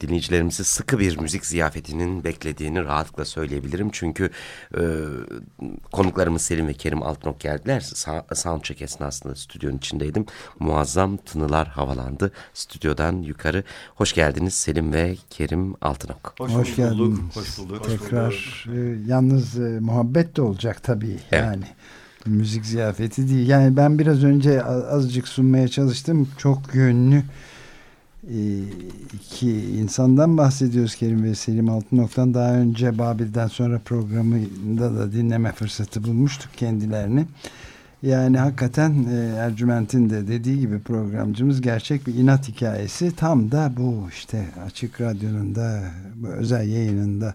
dinleyicilerimizi sıkı bir müzik ziyafetinin beklediğini rahatlıkla söyleyebilirim. Çünkü e, konuklarımız Selim ve Kerim Altınok geldiler. Sa soundcheck esnasında stüdyonun içindeydim. Muazzam tınılar havalandı stüdyodan yukarı. Hoş geldiniz Selim ve Kerim Altınok. Hoş, Hoş geldiniz. Hoş bulduk. Tekrar e, yalnız e, muhabbet de olacak tabii. Evet. Yani müzik ziyafeti değil. Yani ben biraz önce azıcık sunmaya çalıştım. Çok yönlü iki insandan bahsediyoruz Kerim ve Selim Altınok'tan. Daha önce Babil'den sonra programında da dinleme fırsatı bulmuştuk kendilerini. Yani hakikaten e, Ercüment'in de dediği gibi programcımız gerçek bir inat hikayesi. Tam da bu işte Açık Radyo'nun da özel yayınında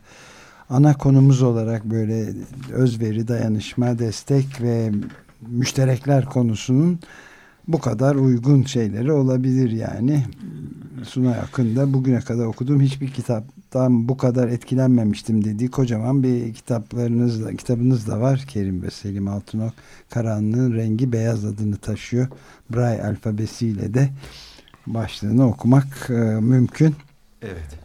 ana konumuz olarak böyle özveri, dayanışma, destek ve müşterekler konusunun bu kadar uygun şeyleri olabilir yani. Suna yakında bugüne kadar okuduğum hiçbir kitaptan bu kadar etkilenmemiştim dediği kocaman bir kitaplarınız da, kitabınız da var Kerim ve Selim Altınok. Karanlığın rengi beyaz adını taşıyor. Braille alfabesiyle de başlığını okumak e, mümkün. Evet.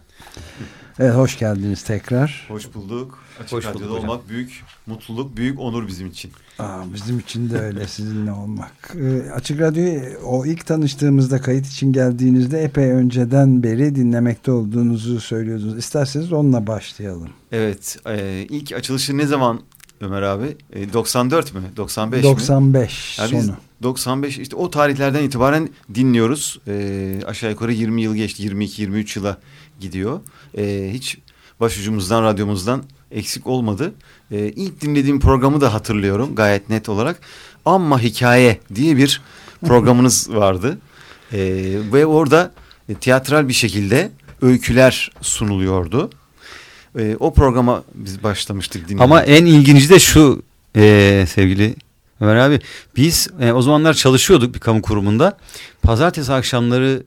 Evet hoş geldiniz tekrar. Hoş bulduk. Açık hoş Radyo'da bulduk olmak büyük mutluluk, büyük onur bizim için. Aa, bizim için de öyle sizinle olmak. Ee, Açık Radyo'yu o ilk tanıştığımızda kayıt için geldiğinizde epey önceden beri dinlemekte olduğunuzu söylüyordunuz. İsterseniz onunla başlayalım. Evet. E, ilk açılışı ne zaman Ömer abi? E, 94 mü? 95 mi? 95 yani sonu. 95 işte o tarihlerden itibaren dinliyoruz. E, aşağı yukarı 20 yıl geçti. 22-23 yıla gidiyor. E, hiç başucumuzdan, radyomuzdan eksik olmadı. E, ilk dinlediğim programı da hatırlıyorum gayet net olarak. Amma Hikaye diye bir programınız vardı. E, ve orada e, tiyatral bir şekilde öyküler sunuluyordu. E, o programa biz başlamıştık dinlemeye. Ama en ilginci de şu e, sevgili Ömer abi. Biz e, o zamanlar çalışıyorduk bir kamu kurumunda. Pazartesi akşamları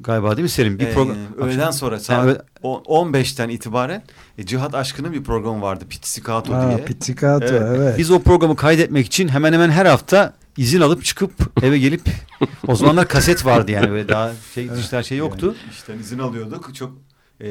galiba değil mi Selim? Bir ee, program öğleden sonra saat yani, 15'ten itibaren e, Cihat Aşkı'nın bir programı vardı Pizzicato Aa, diye. Pizzicato evet. evet. Biz o programı kaydetmek için hemen hemen her hafta izin alıp çıkıp eve gelip o zamanlar kaset vardı yani böyle daha şey dijital şey yoktu. Yani işten izin alıyorduk. Çok e,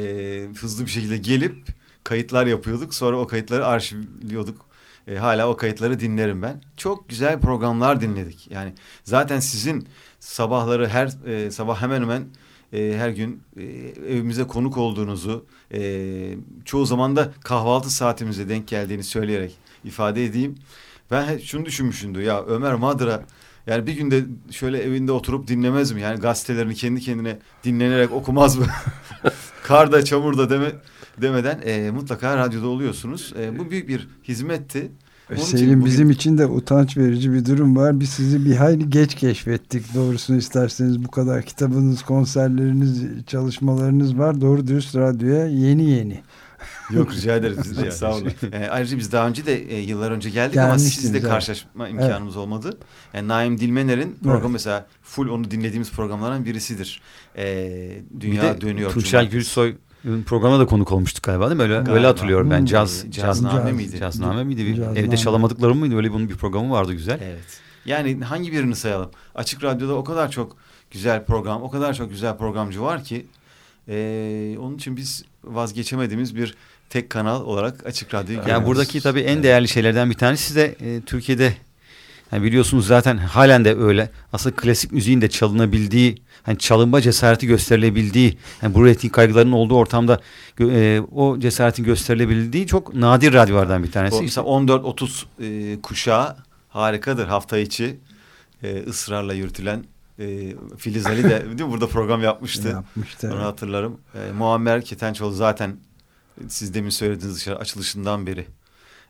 hızlı bir şekilde gelip kayıtlar yapıyorduk. Sonra o kayıtları arşivliyorduk. E, hala o kayıtları dinlerim ben. Çok güzel programlar dinledik. Yani zaten sizin sabahları her e, sabah hemen hemen e, her gün e, evimize konuk olduğunuzu, e, çoğu zaman da kahvaltı saatimize denk geldiğini söyleyerek ifade edeyim. Ben şunu düşünmüşümdü ya Ömer Madra yani bir günde şöyle evinde oturup dinlemez mi? Yani gazetelerini kendi kendine dinlenerek okumaz mı? Karda çamurda deme, demeden e, mutlaka radyoda oluyorsunuz. E, bu büyük bir hizmetti. Onun Selim bugün... bizim için de utanç verici bir durum var. Biz sizi bir hayli geç keşfettik. Doğrusunu isterseniz bu kadar kitabınız, konserleriniz, çalışmalarınız var. Doğru dürüst radyoya yeni yeni. Yok rica ederiz. Biz de, sağ olun. E, ayrıca biz daha önce de e, yıllar önce geldik ama sizle karşılaşma imkanımız evet. olmadı. Yani Naim Dilmener'in programı evet. mesela full onu dinlediğimiz programlardan birisidir. E, Dünya bir de Dönüyor. Tuğçe Gülsoy programa da konuk olmuştuk galiba değil mi? Öyle, galiba. öyle hatırlıyorum ben. Caz, caz, cazname miydi? Cazname miydi? Cazname. Evde çalamadıklarım mıydı? Öyle bunun bir programı vardı güzel. Evet. Yani hangi birini sayalım? Açık Radyo'da o kadar çok güzel program, o kadar çok güzel programcı var ki e, onun için biz vazgeçemediğimiz bir tek kanal olarak Açık Radyo'yu Yani buradaki tabii en değerli şeylerden bir tanesi de e, Türkiye'de yani biliyorsunuz zaten halen de öyle. Aslında klasik müziğin de çalınabildiği hani çalınma cesareti gösterilebildiği, yani bu reyting kaygılarının olduğu ortamda e, o cesaretin gösterilebildiği çok nadir radyolardan bir tanesi. İşte 14-30 e, kuşağı harikadır hafta içi e, ısrarla yürütülen e, Filiz Ali de değil mi? burada program yapmıştı. Yapmıştı. Onu hatırlarım. E, Muammer Ketençoğlu zaten siz demin söylediğiniz açılışından beri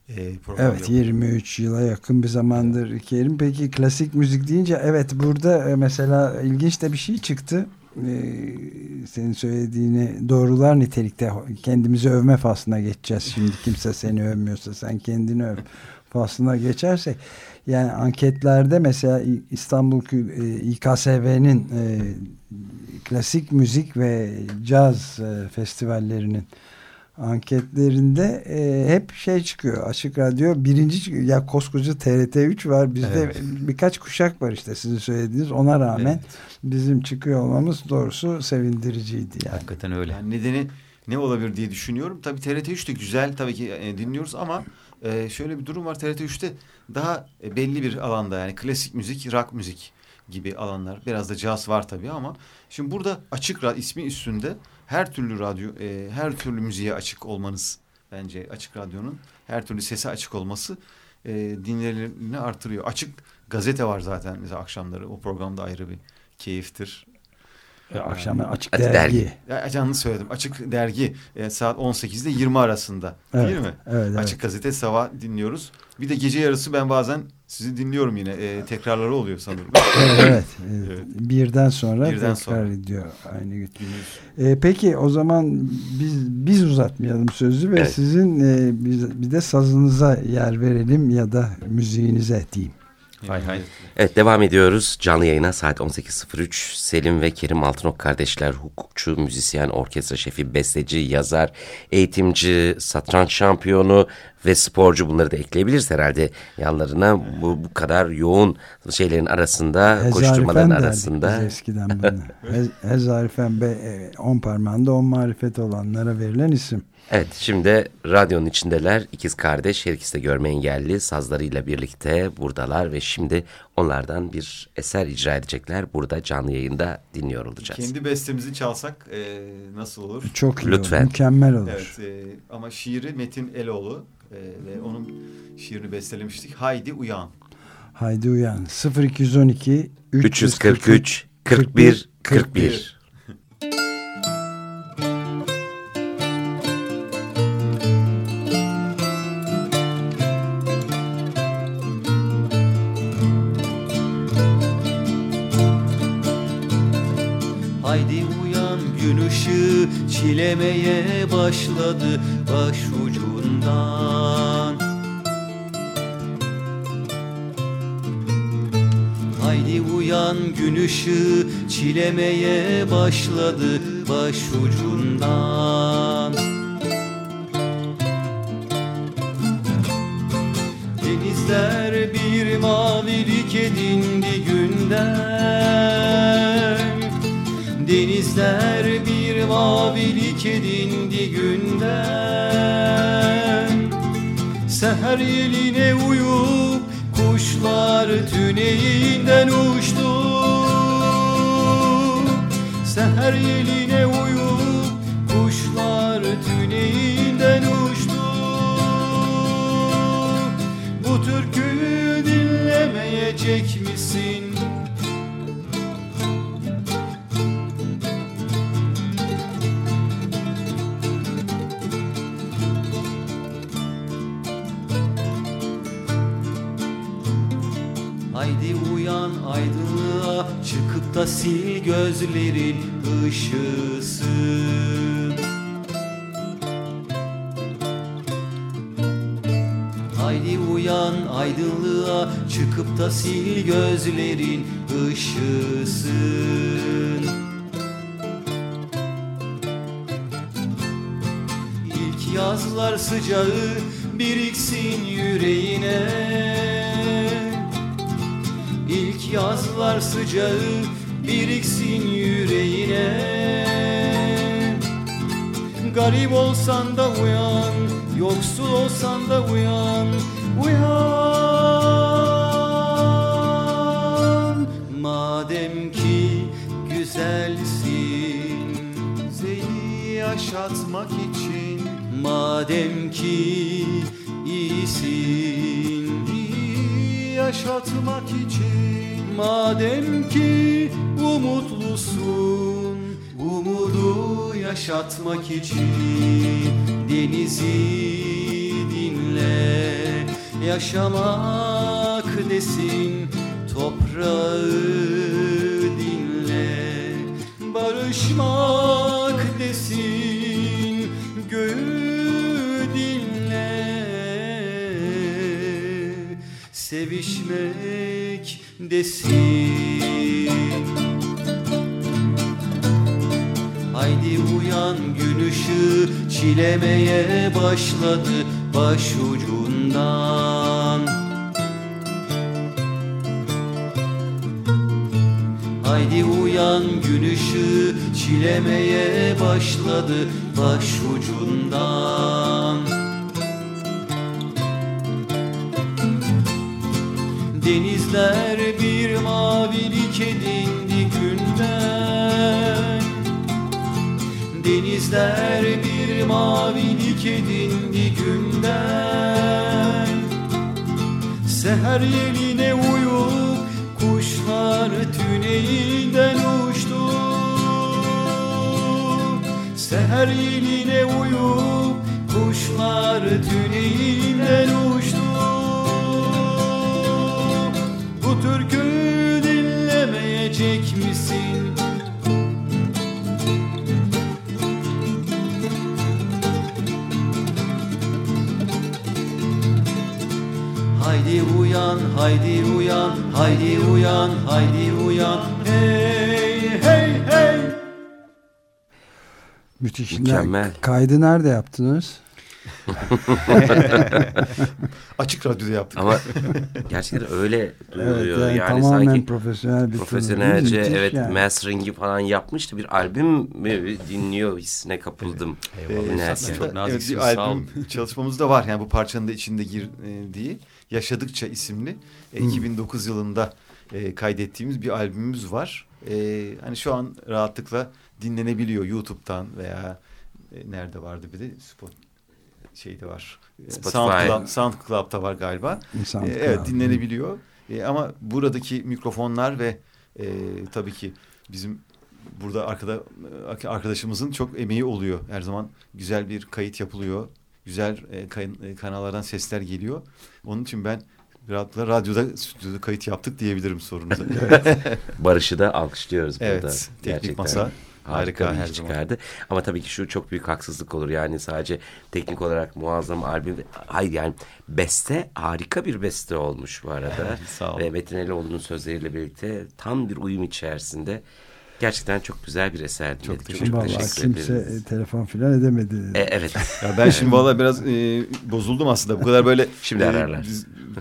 e, evet yok. 23 yıla yakın bir zamandır Kerim. Peki klasik müzik deyince evet burada e, mesela ilginç de bir şey çıktı. Ee, senin söylediğini doğrular nitelikte kendimizi övme faslına geçeceğiz şimdi kimse seni övmüyorsa sen kendini öv faslına geçersek yani anketlerde mesela İstanbul e, İKSV'nin klasik müzik ve caz festivallerinin anketlerinde e, hep şey çıkıyor. Açık Radyo birinci çıkıyor. Ya koskoca TRT3 var. Bizde evet. birkaç kuşak var işte sizin söylediğiniz. Ona rağmen evet. bizim çıkıyor olmamız doğrusu sevindiriciydi. Yani. Hakikaten öyle. Yani nedeni ne olabilir diye düşünüyorum. Tabii TRT3 de güzel tabii ki e, dinliyoruz ama e, şöyle bir durum var. TRT3'te daha e, belli bir alanda yani klasik müzik, rock müzik gibi alanlar. Biraz da caz var tabii ama şimdi burada açık radyo ismi üstünde her türlü radyo, e, her türlü müziğe açık olmanız bence açık radyonun her türlü sesi açık olması e, dinlerini artırıyor. Açık gazete var zaten mesela akşamları o programda ayrı bir keyiftir. E, akşam açık dergi. dergi. Ya, canlı söyledim. Açık dergi e, saat 18 ile 20 arasında. Evet, değil mi? Evet, açık evet. gazete sabah dinliyoruz. Bir de gece yarısı ben bazen sizi dinliyorum yine. E, tekrarları oluyor sanırım. evet, evet. evet. Birden sonra Birden tekrar sonra. ediyor aynı gün. E, peki o zaman biz biz uzatmayalım sözü ve evet. sizin e, biz, bir de sazınıza yer verelim ya da müziğinize diyeyim. Hay hay. Evet devam ediyoruz. Canlı yayına saat 18.03. Selim ve Kerim Altınok kardeşler hukukçu, müzisyen, orkestra şefi, besteci, yazar, eğitimci, satranç şampiyonu ve sporcu bunları da ekleyebiliriz herhalde yanlarına. Bu, bu kadar yoğun şeylerin arasında, Hezarifen koşturmaların arasında. eskiden bunu. Hezarifen be, on parmağında on marifet olanlara verilen isim. Evet şimdi radyonun içindeler ikiz kardeş her ikisi de görme engelli sazlarıyla birlikte buradalar ve şimdi onlardan bir eser icra edecekler. Burada canlı yayında dinliyor olacağız. Kendi bestemizi çalsak e, nasıl olur? Çok iyi Lütfen. olur, mükemmel olur. Evet, e, ama şiiri Metin Eloğlu e, ve onun şiirini bestelemiştik. Haydi Uyan. Haydi Uyan 0212 343 41 41. 41. çilemeye başladı başucundan. Haydi uyan gün ışığı çilemeye başladı başucundan. Denizler bir mavilik edindi günden. Denizler bir mavilik edindi günden Seher yeline uyup kuşlar tüneyinden uçtu Seher yeline uyup kuşlar tüneyinden uçtu Bu türküyü dinlemeyecek misin? Da sil gözlerin ışısın Haydi uyan aydınlığa çıkıp da sil gözlerin ışısın İlk yazlar sıcağı biriksin yüreğine. İlk yazlar sıcağı biriksin yüreğine. Garip olsan da uyan Yoksul olsan da uyan Uyan. Madem ki güzelsin Seni yaşatmak için. Madem ki iyisin iyi yaşatmak için. Madem ki umutlusun. Umudu yaşatmak için Denizi dinle. Yaşamak desin toprağı dinle. Barışmak desin göğü dinle. Sevişmek desin Haydi uyan gün ışığı çilemeye başladı başucundan. Haydi uyan gün ışığı çilemeye başladı başucundan. Denizler bir mavilik edindi Denizler bir mavilik edindi günden. Seher yeline uyup kuşlar tüneyinden uçtu. Seher yeline uyup kuşlar tüneyinden uçtu. Bu türkü haydi uyan, haydi uyan, haydi uyan. Hey, hey, hey. Müthiş. Mükemmel. Kaydı nerede yaptınız? Açık radyoda yaptık. Ama gerçekten öyle duyuluyor. Evet, yani, yani, tamamen sanki profesyonel bir profesyonelce evet yani. mastering'i falan yapmıştı. Bir albüm mü dinliyor hissine kapıldım. Dinlerken. aslında Çok naziksiniz, evet, bir sağ albüm çalışmamız da var. Yani bu parçanın da içinde girdiği Yaşadıkça isimli e, Hmm. 2009 yılında e, kaydettiğimiz bir albümümüz var. E, hani şu an rahatlıkla dinlenebiliyor YouTube'dan veya e, nerede vardı bir de Spot şeyde var. E, Spotify. SoundCloud, SoundCloud'da var galiba. İnsan E, evet dinlenebiliyor. E, ama buradaki mikrofonlar ve e, tabii ki bizim burada arkada e, arkadaşımızın çok emeği oluyor. Her zaman güzel bir kayıt yapılıyor. Güzel e, kayın- e, kanallardan sesler geliyor. Onun için ben rahatlıkla radyoda stüdyoda kayıt yaptık diyebilirim sorunuza. Barış'ı da alkışlıyoruz evet. burada. Teknik Gerçekten. masa Harika, harika bir her iş zaman. çıkardı. Ama tabii ki şu çok büyük haksızlık olur. Yani sadece teknik olarak muazzam albüm. Hayır yani beste harika bir beste olmuş bu arada. Sağ olun. Ve Metin Elioğlu'nun sözleriyle birlikte tam bir uyum içerisinde. Gerçekten çok güzel bir eser. Çok Çok, teşekkür- Vallahi teşekkür kimse ederiz. e, telefon filan edemedi. E, evet. Ya ben şimdi valla biraz e, bozuldum aslında. Bu kadar böyle Şimdi e, ararlar.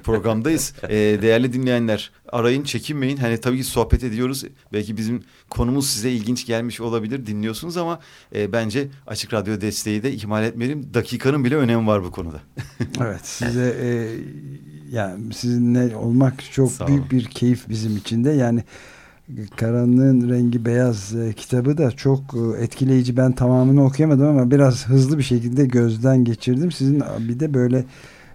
Programdayız. E, değerli dinleyenler arayın çekinmeyin. Hani tabii ki sohbet ediyoruz. Belki bizim konumuz size ilginç gelmiş olabilir. Dinliyorsunuz ama e, bence Açık Radyo desteği de ihmal etmeyelim. Dakikanın bile önemi var bu konuda. Evet size e, yani sizinle olmak çok Sağ büyük olun. bir keyif bizim için de yani Karanlığın Rengi Beyaz e, kitabı da çok e, etkileyici. Ben tamamını okuyamadım ama biraz hızlı bir şekilde gözden geçirdim. Sizin bir de böyle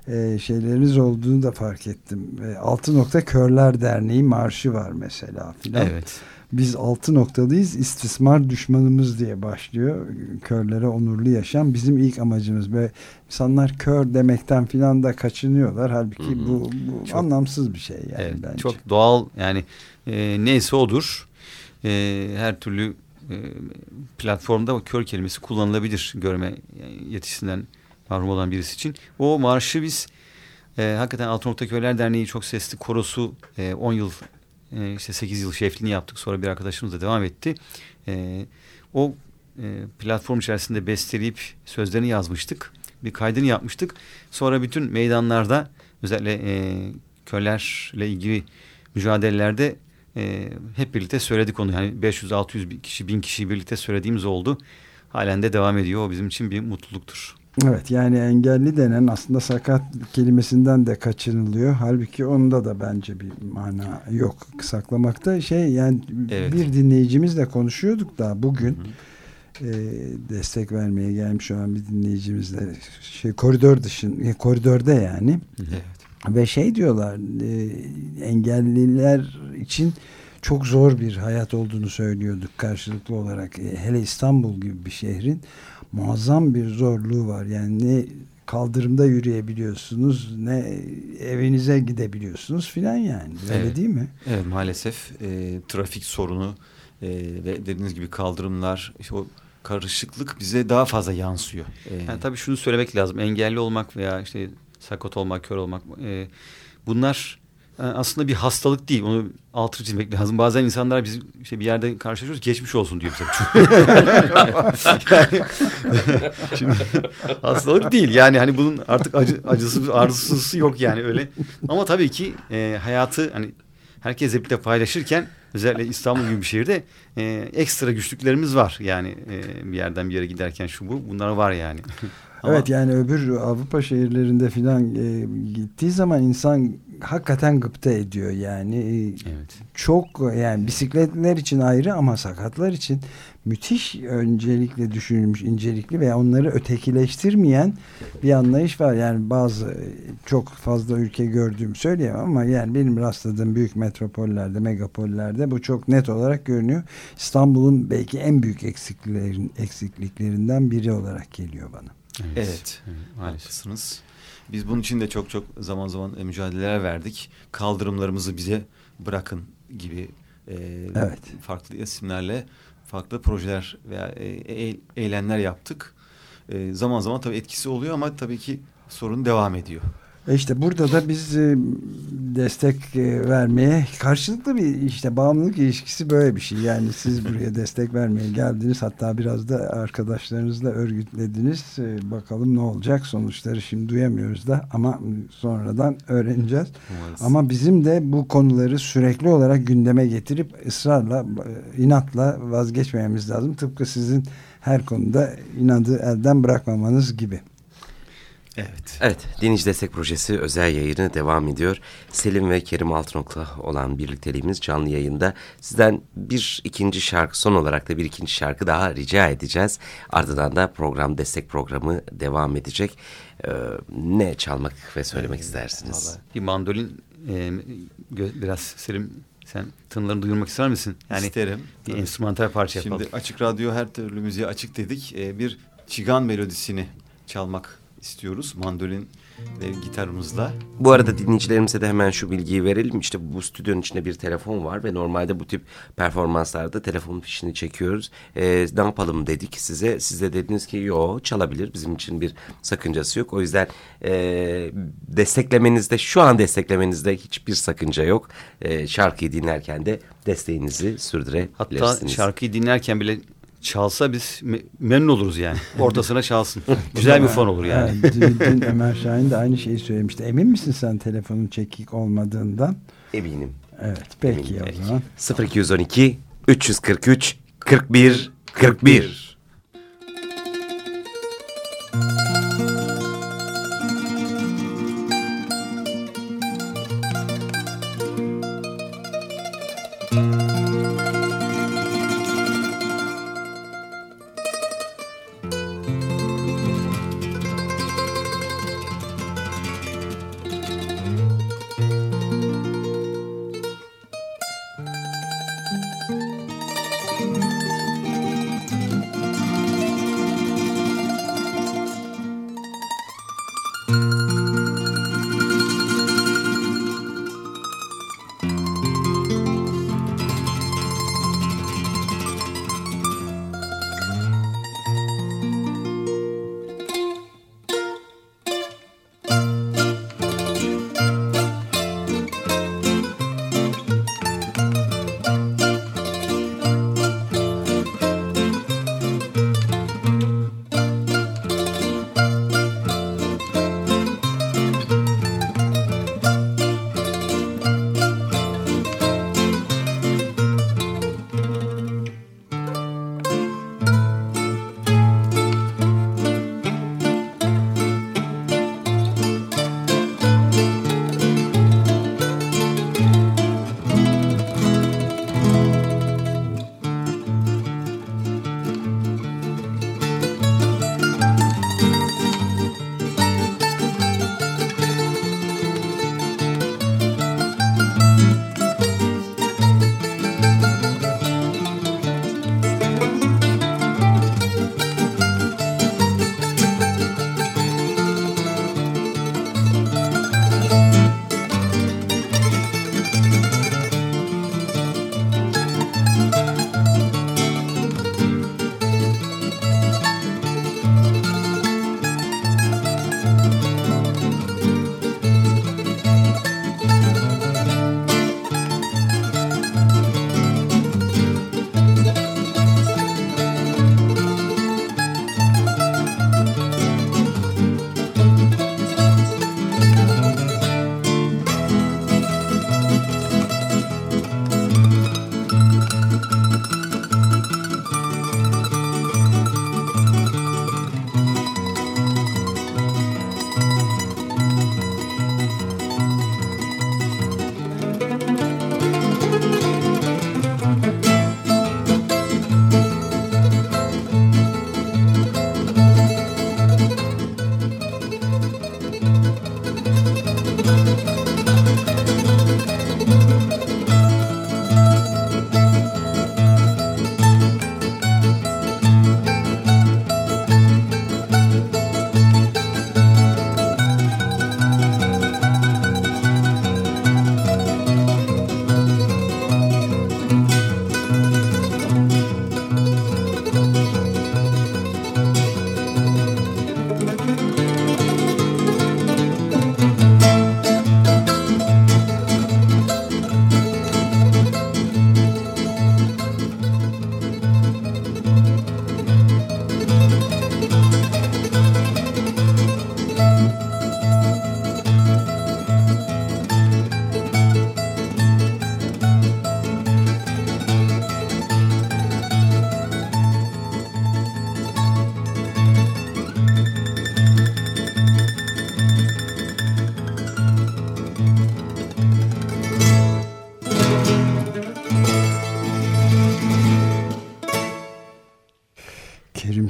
e, şeyleriniz olduğunu da fark ettim. E, Altı Nokta Körler Derneği marşı var mesela filan. Evet. Biz altı noktalıyız istismar düşmanımız diye başlıyor. Körlere onurlu yaşam bizim ilk amacımız. Ve insanlar kör demekten filan da kaçınıyorlar. Halbuki Hı hı. bu, bu Çok- anlamsız bir şey yani evet, bence. Çok doğal yani e, neyse odur. E, her türlü e, platformda kör kelimesi kullanılabilir görme yetişisinden mahrum olan birisi için. O marşı biz e, hakikaten Altın Nokta Köyler Derneği çok sesli korosu e, 10 yıl e, işte 8 yıl şefliğini yaptık. Sonra bir arkadaşımız da devam etti. E, o e, platform içerisinde besteleyip sözlerini yazmıştık. Bir kaydını yapmıştık. Sonra bütün meydanlarda özellikle e, köylerle ilgili mücadelelerde e, hep birlikte söyledik onu. Yani 500-600 kişi, 1000 kişi birlikte söylediğimiz oldu. Halen de devam ediyor. O bizim için bir mutluluktur. Evet yani engelli denen aslında sakat kelimesinden de kaçınılıyor. Halbuki onda da bence bir mana yok saklamakta. Şey yani Evet. bir dinleyicimizle konuşuyorduk da bugün e, destek vermeye gelmiş olan bir dinleyicimizle şey koridor dışın e, koridorda yani Evet. ve şey diyorlar e, engelliler için çok zor bir hayat olduğunu söylüyorduk karşılıklı olarak. E, hele İstanbul gibi bir şehrin muazzam bir zorluğu var. Yani ne kaldırımda yürüyebiliyorsunuz ne evinize gidebiliyorsunuz filan yani. Öyle Evet. değil mi? Evet maalesef e, trafik sorunu e, ve dediğiniz gibi kaldırımlar işte o karışıklık bize daha fazla yansıyor. E, Yani tabii şunu söylemek lazım. Engelli olmak veya işte sakat olmak, kör olmak e, bunlar aslında bir hastalık değil. Onu altı çizmek lazım. Bazen insanlar biz işte bir yerde karşılaşıyoruz geçmiş olsun diyor bize. yani, şimdi, hastalık değil. Yani hani bunun artık acı, acısı arzusu yok yani öyle. Ama tabii ki e, hayatı hani herkes birlikte paylaşırken özellikle İstanbul gibi bir şehirde e, ekstra güçlüklerimiz var. Yani e, bir yerden bir yere giderken şu bu bunlar var yani. Ama... Evet yani öbür Avrupa şehirlerinde filan e, gittiği zaman insan hakikaten gıpta ediyor yani. E, evet. Çok yani bisikletler için ayrı ama sakatlar için müthiş öncelikle düşünülmüş incelikli ve onları ötekileştirmeyen bir anlayış var. Yani bazı çok fazla ülke gördüğüm söyleyemem ama yani benim rastladığım büyük metropollerde, megapollerde bu çok net olarak görünüyor. İstanbul'un belki en büyük eksikliklerin, eksikliklerinden biri olarak geliyor bana. Evet. evet. Haklısınız. Biz bunun için de çok çok zaman zaman mücadeleler verdik. Kaldırımlarımızı bize bırakın gibi e, evet. farklı isimlerle farklı projeler veya e, e, eylemler yaptık. E, zaman zaman tabii etkisi oluyor ama tabii ki sorun devam ediyor. E işte burada da biz e, destek e, vermeye karşılıklı bir işte bağımlılık ilişkisi böyle bir şey. Yani siz buraya destek vermeye geldiniz. Hatta biraz da arkadaşlarınızla örgütlediniz. Bakalım ne olacak sonuçları şimdi duyamıyoruz da ama sonradan öğreneceğiz. Maalesef. Ama bizim de bu konuları sürekli olarak gündeme getirip ısrarla inatla vazgeçmememiz lazım. Tıpkı sizin her konuda inadı elden bırakmamanız gibi. Evet. Evet. Dinleyici Destek Projesi özel yayını devam ediyor. Selim ve Kerim Altınok'la olan birlikteliğimiz canlı yayında. Sizden bir ikinci şarkı son olarak da bir ikinci şarkı daha rica edeceğiz. Ardından da program destek programı devam edecek. Ee, ne çalmak ve söylemek istersiniz? Vallahi bir mandolin e, biraz Selim sen tınılarını duyurmak ister misin? Yani İsterim. Bir enstrümantal parça yapalım. Şimdi Açık Radyo her türlü müziğe açık dedik. Ee, bir çigan melodisini çalmak istiyoruz mandolin ve gitarımızla. Bu arada dinleyicilerimize de hemen şu bilgiyi verelim. İşte bu stüdyonun içinde bir telefon var ve normalde bu tip performanslarda telefonun fişini çekiyoruz. Ee, ne yapalım dedik size. Siz de dediniz ki yo çalabilir. Bizim için bir sakıncası yok. O yüzden e, desteklemenizde şu an desteklemenizde hiçbir sakınca yok. E, şarkıyı dinlerken de desteğinizi sürdürebilirsiniz. Hatta şarkıyı dinlerken bile çalsa biz memnun oluruz yani. Ortasına çalsın. Güzel bir fon olur yani. Evet, dün, dün Ömer Şahin de aynı şeyi söylemişti. Emin misin sen telefonun çekik olmadığından? Eminim. Evet peki Eminim, o zaman. 0212 343 41 41 kimsenin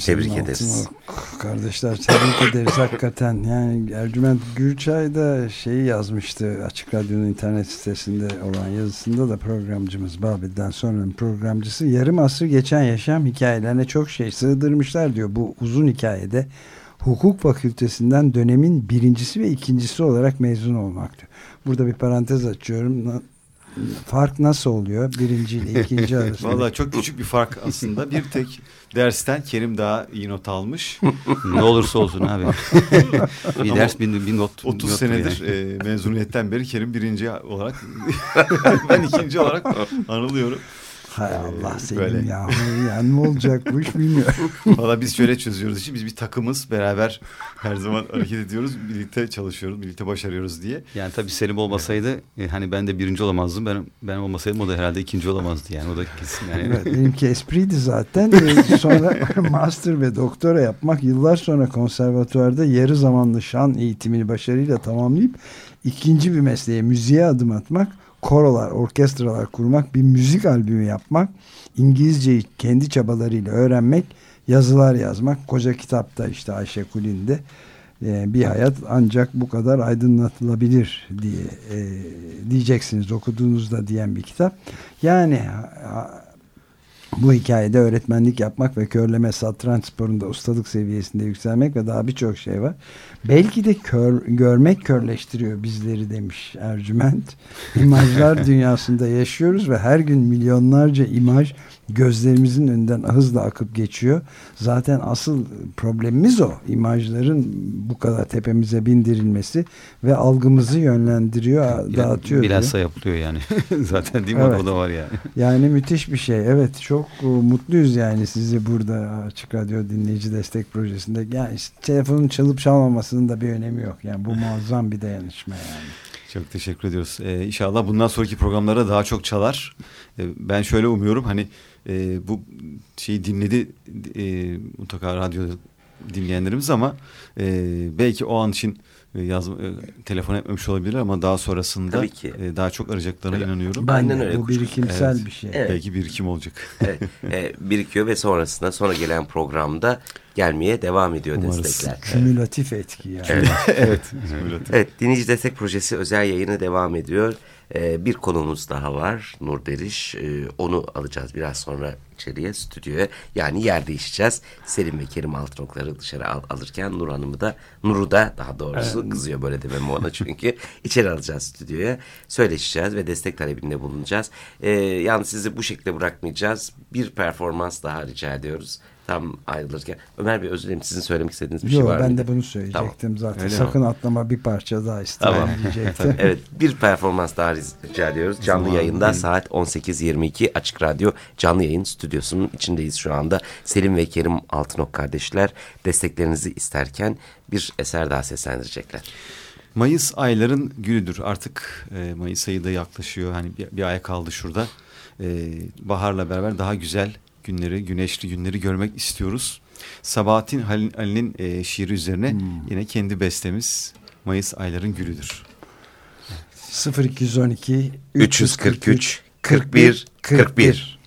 Tebrik ederiz. Kardeşler tebrik ederiz hakikaten. Yani Ercüment Gürçay da şeyi yazmıştı Açık Radyo'nun internet sitesinde olan yazısında da programcımız Babil'den sonranın programcısı yarım asır geçen yaşam hikayelerine çok şey sığdırmışlar diyor. Bu uzun hikayede hukuk fakültesinden dönemin birincisi ve ikincisi olarak mezun olmak diyor. Burada bir parantez açıyorum fark nasıl oluyor birinci ile ikinci arasında? Valla çok küçük bir fark aslında. Bir tek dersten Kerim daha iyi not almış. ne olursa olsun abi. bir ders bir, bir not. 30 senedir yani. e, mezuniyetten beri Kerim birinci olarak ben ikinci olarak anılıyorum. Hay Allah Selim böyle. ya. Yani ne olacak bu iş bilmiyorum. Valla biz şöyle çözüyoruz işi. Biz bir takımız beraber her zaman hareket ediyoruz. Birlikte çalışıyoruz. Birlikte başarıyoruz diye. Yani tabii Selim olmasaydı evet. hani ben de birinci olamazdım. Ben ben olmasaydım o da herhalde ikinci olamazdı yani. O da kesin yani. Evet, benimki espriydi zaten. sonra master ve doktora yapmak yıllar sonra konservatuvarda yarı zamanlı şan eğitimini başarıyla tamamlayıp ikinci bir mesleğe müziğe adım atmak korolar, orkestralar kurmak, bir müzik albümü yapmak, İngilizceyi kendi çabalarıyla öğrenmek, yazılar yazmak. Koca kitapta işte Ayşe Kulin'de e, bir hayat ancak bu kadar aydınlatılabilir diye e, diyeceksiniz okuduğunuzda diyen bir kitap. Yani bu hikayede öğretmenlik yapmak ve körleme satranç sporunda ustalık seviyesinde yükselmek ve daha birçok şey var. Belki de kör, görmek körleştiriyor bizleri demiş Ercüment. İmajlar dünyasında yaşıyoruz ve her gün milyonlarca imaj gözlerimizin önünden hızla akıp geçiyor. Zaten asıl problemimiz o. İmajların bu kadar tepemize bindirilmesi ve algımızı yönlendiriyor, dağıtıyor. Bilhassa diyor. yapılıyor yani. Zaten değil mi? Evet. O da var yani. Yani müthiş bir şey. Evet çok e, mutluyuz yani sizi burada Açık Radyo Dinleyici Destek Projesi'nde. Yani telefonun çalıp çalmamasının da bir önemi yok. Yani bu muazzam bir dayanışma yani. Çok teşekkür ediyoruz. Ee, inşallah bundan sonraki programlara daha çok çalar. Ee, ben şöyle umuyorum hani e, bu şeyi dinledi e, mutlaka radyoda dinleyenlerimiz ama e, belki o an için e, yazma, e, telefon etmemiş olabilir ama daha sonrasında Tabii ki. E, daha çok arayacaklarına evet. inanıyorum. Aynen öyle. Bu birikimsel evet. bir şey. Evet. Belki birikim olacak. Evet. e, birikiyor ve sonrasında sonra gelen programda gelmeye devam ediyor Umarız. destekler. Kümülatif etki yani. Evet. evet. evet. Dinleyici Destek Projesi özel yayını devam ediyor. Ee, bir konumuz daha var Nur Deriş. Ee, onu alacağız biraz sonra içeriye stüdyoya. Yani yer değişeceğiz. Selim ve Kerim Altınokları dışarı al, alırken Nur Hanım'ı da Nur'u da daha doğrusu evet. kızıyor böyle demem ona çünkü içeri alacağız stüdyoya. Söyleşeceğiz ve destek talebinde bulunacağız. Ee, yani sizi bu şekilde bırakmayacağız. Bir performans daha rica ediyoruz tam ayrılırken. Ömer Bey özür dilerim sizin söylemek istediğiniz bir Yo, şey var mı? ben de bunu söyleyecektim tamam. zaten. Öyle Sakın mi? atlama bir parça daha istedim tamam. diyecektim. evet bir performans daha rica ediyoruz. Canlı Zaman yayında değil. saat 18.22 Açık Radyo canlı yayın stüdyosunun içindeyiz şu anda. Selim ve Kerim Altınok kardeşler desteklerinizi isterken bir eser daha seslendirecekler. Mayıs ayların gülüdür. Artık e, Mayıs ayı da yaklaşıyor. Hani bir, bir ay kaldı şurada. E, baharla beraber daha güzel günleri, güneşli günleri görmek istiyoruz. Sabahattin Ali'nin e, şiiri üzerine hmm. yine kendi bestemiz Mayıs ayların gülüdür. 0212 343 41 41, 41.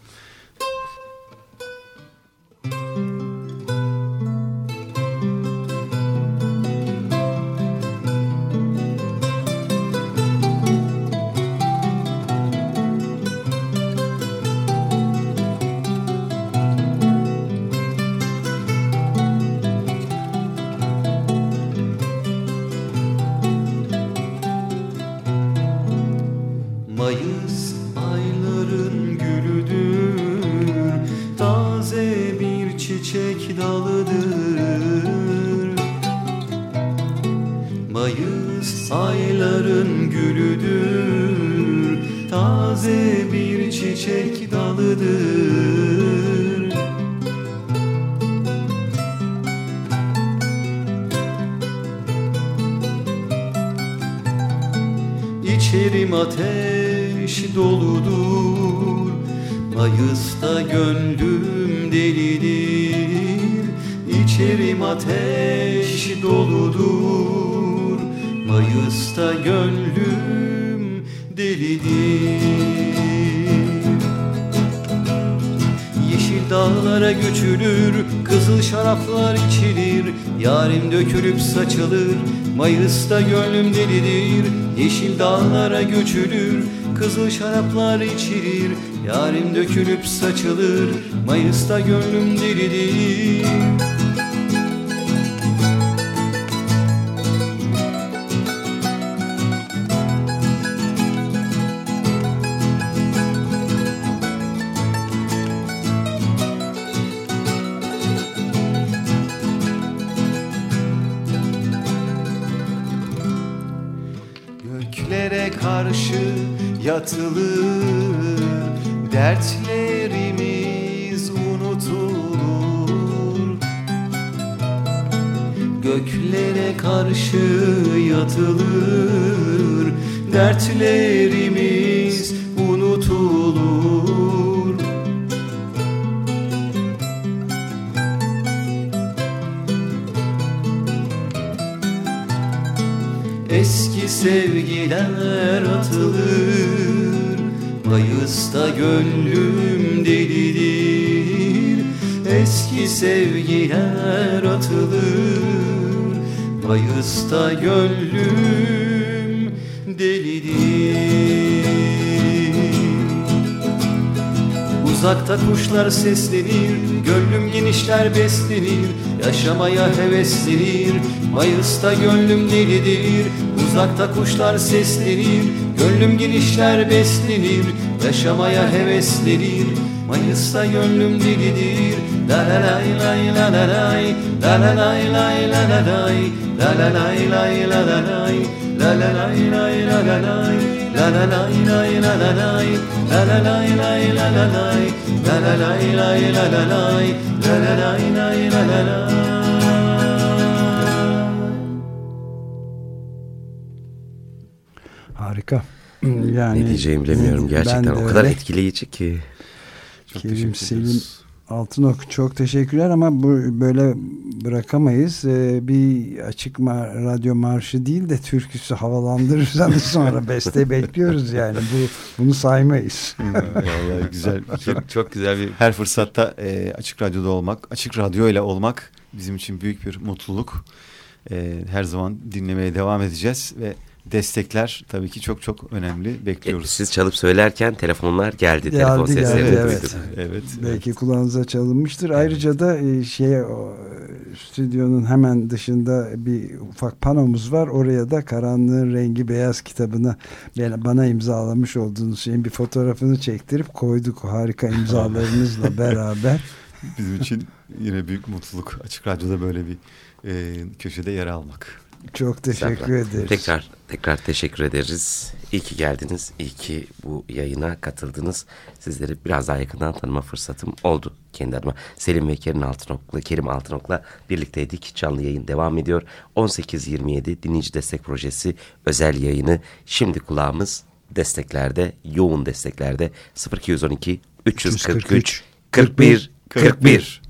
Gözlerim ateş doludur. Mayıs'ta gönlüm delidir. Yeşil dağlara göçülür Kızıl şaraplar içilir. Yarim dökülüp saçılır Mayıs'ta gönlüm delidir. Yeşil dağlara göçülür Kızıl şaraplar içilir. Yarim dökülüp saçılır Mayıs'ta gönlüm delidir. Yatılır Dertlerimiz unutulur. Göklere karşı yatılır Dertlerimiz unutulur. Eski sevgiler atılır Mayıs'ta gönlüm delidir. Eski sevgiler atılır. Mayıs'ta gönlüm delidir. Uzakta kuşlar seslenir, gönlüm genişler beslenir. Yaşamaya heveslenir, Mayıs'ta gönlüm delidir. Uzakta kuşlar seslenir, gönlüm genişler beslenir Yaşamaya heveslenir, Mayıs'ta gönlüm delidir La la lay lay la la lay La la lay lay la la lay La la lay lay la la lay La la lay lay la la lay La la lay lay la la lay La la lay lay la la lay La la lay lay la la lay La la lay lay la la lay Harika. Yani ne diyeceğimi bilemiyorum gerçekten. O kadar öyle. etkileyici ki. Çok Kerim Selim. Altınok çok teşekkürler ama bu böyle bırakamayız. Ee, bir açık ma- radyo marşı değil de türküsü havalandırırsanız sonra beste bekliyoruz yani. Bu bunu saymayız. Vallahi güzel. Çok, çok güzel bir Her fırsatta e, açık radyoda olmak, açık radyo ile olmak bizim için büyük bir mutluluk. E, her zaman dinlemeye devam edeceğiz ve destekler tabii ki çok çok önemli. E, Bekliyoruz. siz çalıp söylerken telefonlar geldi. Geldi, Telefon geldi, sesleri evet. duydum. evet, evet. Belki kulağınıza çalınmıştır. Ayrıca da şey o, stüdyonun hemen dışında bir ufak panomuz var. Oraya da Karanlığın Rengi Beyaz kitabına bana imzalamış olduğunuz şeyin bir fotoğrafını çektirip koyduk. Harika imzalarınızla beraber. Bizim için yine büyük mutluluk açık radyoda böyle bir e, köşede yer almak. Çok teşekkür ederiz. Tekrar tekrar teşekkür ederiz. İyi ki geldiniz. İyi ki bu yayına katıldınız. Sizleri biraz daha yakından tanıma fırsatım oldu kendi adıma. Selim ve Kerim Altınok'la Kerim Altınok'la birlikteydik. Canlı yayın devam ediyor. 18.27 Dinleyici Destek Projesi özel yayını. Şimdi kulağımız desteklerde, yoğun desteklerde 0212 343 41 41.